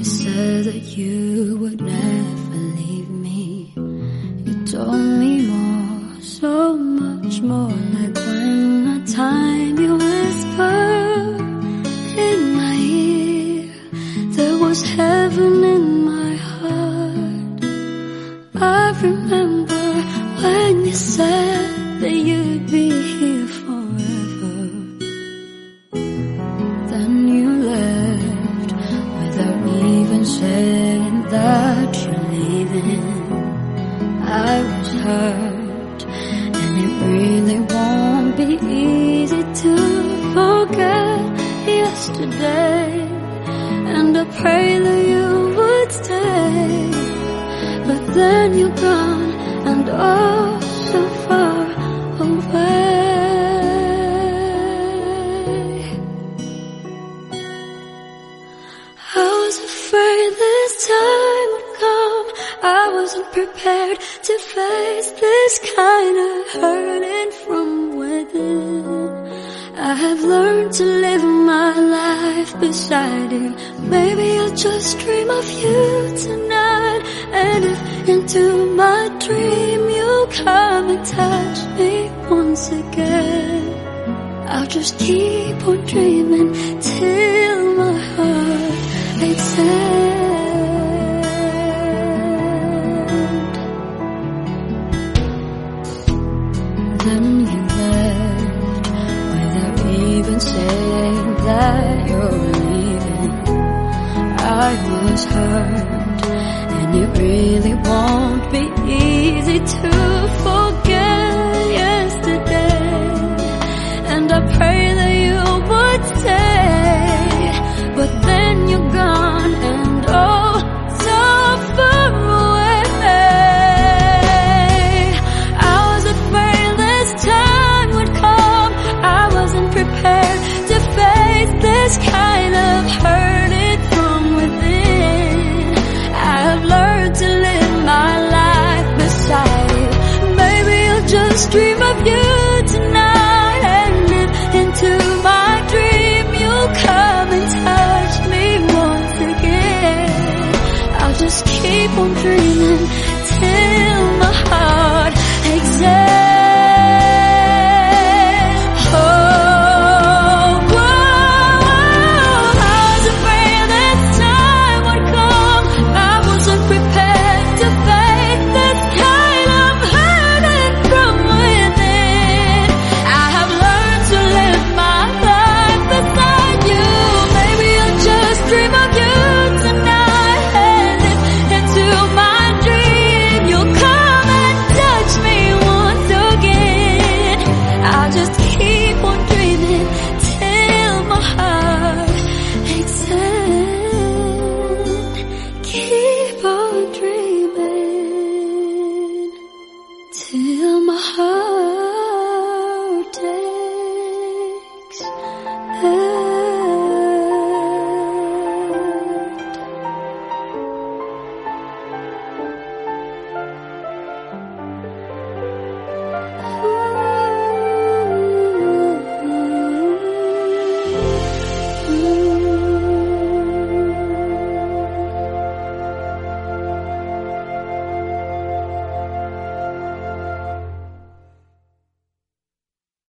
You said that you would never leave me. You told me more, like when the time you whispered in my ear, there was heaven in my heart. I remember when you said that you'd be here forever. Then you left without even saying that you're leaving. I was hurt, be easy to forget yesterday. And I pray that you would stay, but then you're gone, and oh, so far away. I was afraid this time would come. I wasn't prepared to face this kind of hurting from I have learned to live my life beside you. Maybe I'll just dream of you tonight. And if into my dream you come and touch me once again. I'll just keep on dreaming saying that you're leaving. I was hurt, and it really won't be easy to forget 微风之云天